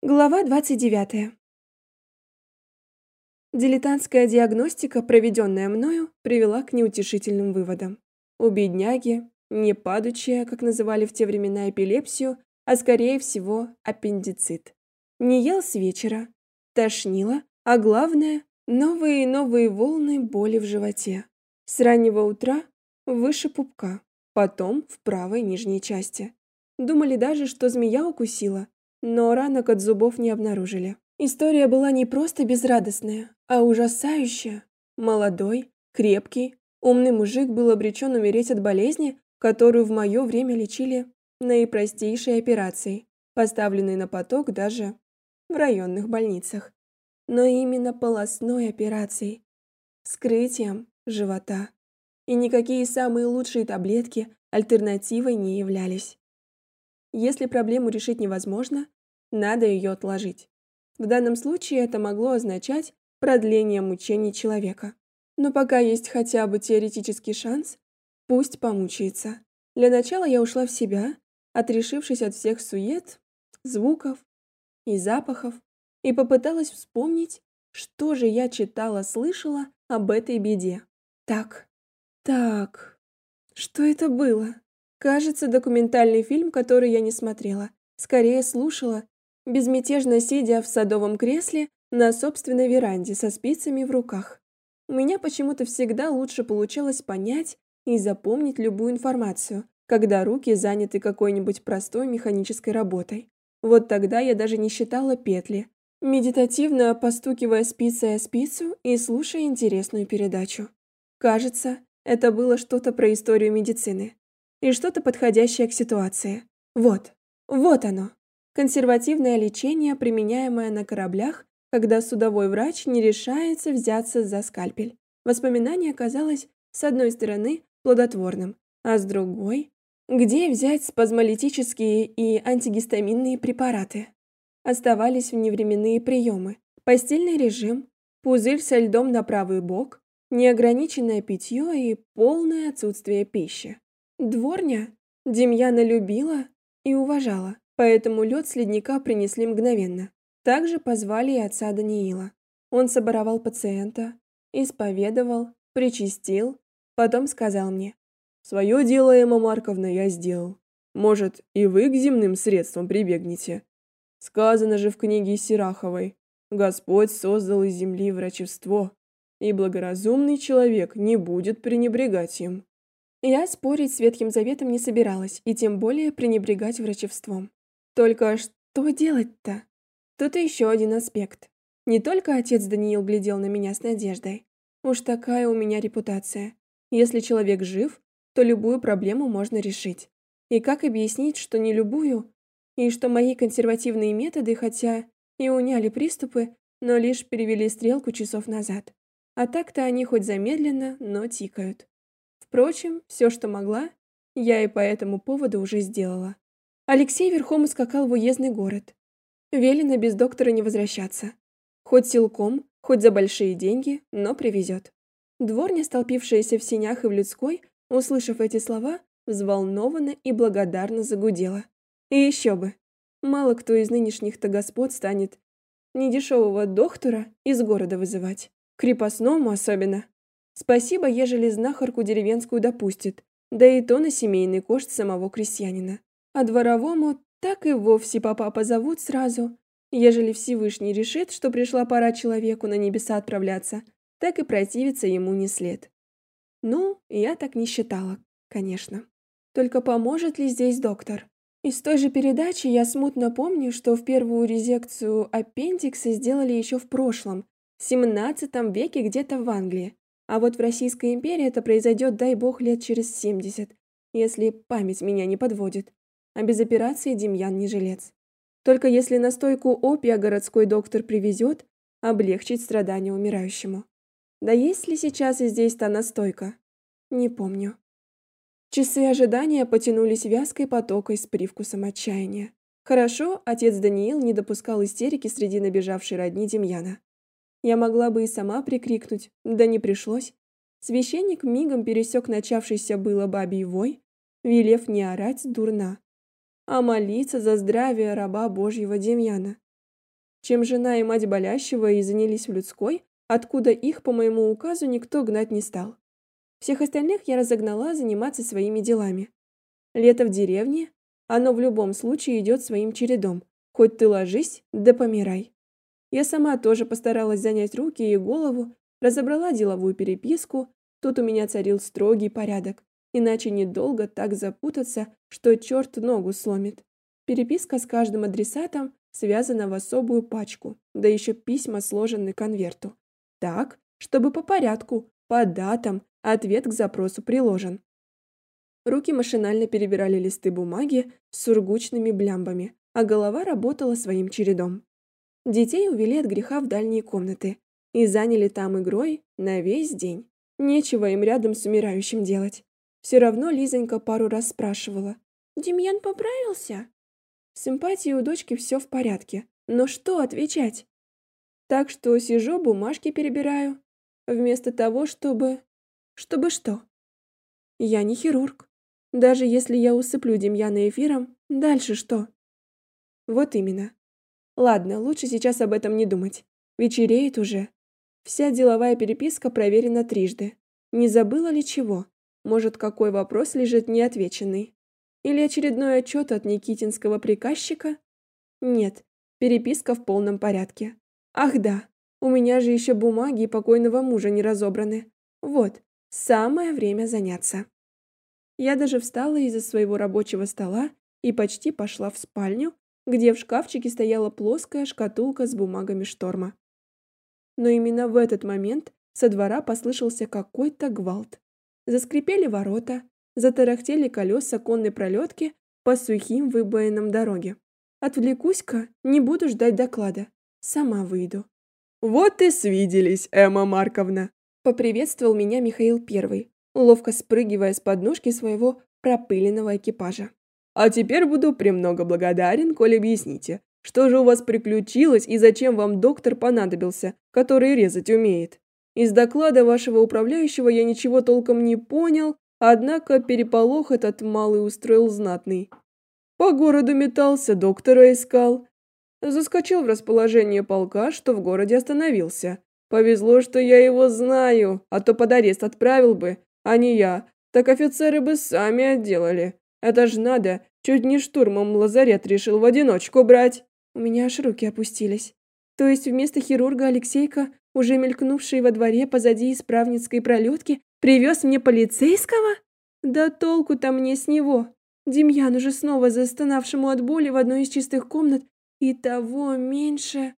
Глава 29. Дилетантская диагностика, проведенная мною, привела к неутешительным выводам. У бедняги не падучая, как называли в те времена эпилепсию, а скорее всего аппендицит. Не ел с вечера, тошнило, а главное новые и новые волны боли в животе. С раннего утра выше пупка, потом в правой нижней части. Думали даже, что змея укусила, но ранок от зубов не обнаружили. История была не просто безрадостная, а ужасающая. Молодой, крепкий, умный мужик был обречен умереть от болезни, которую в мое время лечили наипростейшей операцией, поставленной на поток даже в районных больницах. Но именно полостной операцией, скрытием живота. И никакие самые лучшие таблетки альтернативой не являлись. Если проблему решить невозможно, надо ее отложить. В данном случае это могло означать продление мучений человека. Но пока есть хотя бы теоретический шанс, пусть помучается. Для начала я ушла в себя, отрешившись от всех сует, звуков и запахов, и попыталась вспомнить, что же я читала, слышала об этой беде. Так, так, что это было? Кажется, документальный фильм, который я не смотрела. Скорее слушала, безмятежно сидя в садовом кресле на собственной веранде со спицами в руках. У меня почему-то всегда лучше получалось понять и запомнить любую информацию, когда руки заняты какой-нибудь простой механической работой. Вот тогда я даже не считала петли, медитативно постукивая спицей о спицу и слушая интересную передачу. Кажется, это было что-то про историю медицины и что-то подходящее к ситуации. Вот, вот оно. Консервативное лечение, применяемое на кораблях, когда судовой врач не решается взяться за скальпель. Воспоминание оказалось, с одной стороны, плодотворным, а с другой где взять спазмолитические и антигистаминные препараты? Оставались вневременные приемы, постельный режим, пузырь со льдом на правый бок, неограниченное питье и полное отсутствие пищи. Дворня Демьяна любила и уважала, поэтому лед с ледника принесли мгновенно. Также позвали и отца Даниила. Он соборовал пациента, исповедовал, причастил, потом сказал мне. «Свое дело, Эмма Марковна, я сделал. Может, и вы к земным средствам прибегнете? Сказано же в книге Сираховой, Господь создал из земли врачевство, и благоразумный человек не будет пренебрегать им. Я спорить с Ветхим Заветом не собиралась, и тем более пренебрегать врачевством. Только что делать-то? Тут еще один аспект. Не только отец Даниил глядел на меня с надеждой. Уж такая у меня репутация. Если человек жив, то любую проблему можно решить. И как объяснить, что не любую, и что мои консервативные методы, хотя и уняли приступы, но лишь перевели стрелку часов назад. А так-то они хоть замедленно, но тикают. Впрочем, все, что могла, я и по этому поводу уже сделала. Алексей верхом ускакал в уездный город. Велено без доктора не возвращаться. Хоть силком, хоть за большие деньги, но привезет. Дворня, столпившаяся в синях и в людской, услышав эти слова, взволнованно и благодарно загудела. И еще бы. Мало кто из нынешних-то господ станет недешевого доктора из города вызывать. Крепостному особенно. Спасибо, ежели знахарку деревенскую допустит, да и то на семейный кошт самого крестьянина. А дворовому так и вовсе папа позовут сразу. Ежели Всевышний решит, что пришла пора человеку на небеса отправляться, так и противиться ему не след. Ну, я так не считала, конечно. Только поможет ли здесь доктор? Из той же передачи я смутно помню, что в первую резекцию аппендикса сделали еще в прошлом, 17 веке где-то в Англии. А вот в Российской империи это произойдет, дай бог, лет через 70, если память меня не подводит. А без операции Демьян не жилец. Только если настойку опия городской доктор привезет, облегчить страдания умирающему. Да есть ли сейчас и здесь та настойка? Не помню. Часы ожидания потянулись вязкой потокой с привкусом отчаяния. Хорошо, отец Даниил не допускал истерики среди набежавшей родни Демьяна. Я могла бы и сама прикрикнуть, да не пришлось. Священник мигом пересек начавшийся было бабий вой, велев не орать дурна, а молиться за здравие раба Божьего Демьяна. чем жена и мать болящего и занялись в людской, откуда их по моему указу никто гнать не стал. Всех остальных я разогнала заниматься своими делами. Лето в деревне, оно в любом случае идет своим чередом. Хоть ты ложись, да помирай. Я сама тоже постаралась занять руки и голову, разобрала деловую переписку. Тут у меня царил строгий порядок, иначе недолго так запутаться, что черт ногу сломит. Переписка с каждым адресатом связана в особую пачку, да еще письма сложены конверту. Так, чтобы по порядку, по датам, ответ к запросу приложен. Руки машинально перебирали листы бумаги с сургучными блямбами, а голова работала своим чередом. Детей увели от греха в дальние комнаты и заняли там игрой на весь день. Нечего им рядом с умирающим делать. Все равно Лизонька пару раз спрашивала. «Демьян поправился?» С симпатией у дочки все в порядке, но что отвечать? Так что сижу, бумажки перебираю, вместо того, чтобы... Чтобы что? Я не хирург. Даже если я усыплю Демьяна эфиром, дальше что? Вот именно. Ладно, лучше сейчас об этом не думать. Вечереет уже. Вся деловая переписка проверена трижды. Не забыла ли чего? Может, какой вопрос лежит неотвеченный? Или очередной отчет от Никитинского приказчика? Нет, переписка в полном порядке. Ах да, у меня же еще бумаги покойного мужа не разобраны. Вот, самое время заняться. Я даже встала из-за своего рабочего стола и почти пошла в спальню, где в шкафчике стояла плоская шкатулка с бумагами шторма. Но именно в этот момент со двора послышался какой-то гвалт. Заскрипели ворота, затарахтели колеса конной пролетки по сухим выбоинам дороги. Отвлекусь-ка, не буду ждать доклада. Сама выйду. «Вот и свиделись, Эмма Марковна!» Поприветствовал меня Михаил Первый, ловко спрыгивая с подножки своего пропыленного экипажа. «А теперь буду премного благодарен, коль объясните, что же у вас приключилось и зачем вам доктор понадобился, который резать умеет? Из доклада вашего управляющего я ничего толком не понял, однако переполох этот малый устроил знатный. По городу метался, доктора искал. Заскочил в расположение полка, что в городе остановился. Повезло, что я его знаю, а то под арест отправил бы, а не я. Так офицеры бы сами отделали. Это ж надо, чуть не штурмом лазарет решил в одиночку брать. У меня аж руки опустились. То есть вместо хирурга Алексейка, уже мелькнувший во дворе позади исправницкой пролетки, привез мне полицейского? Да толку-то мне с него. Демьян уже снова застонавшему от боли в одной из чистых комнат, и того меньше.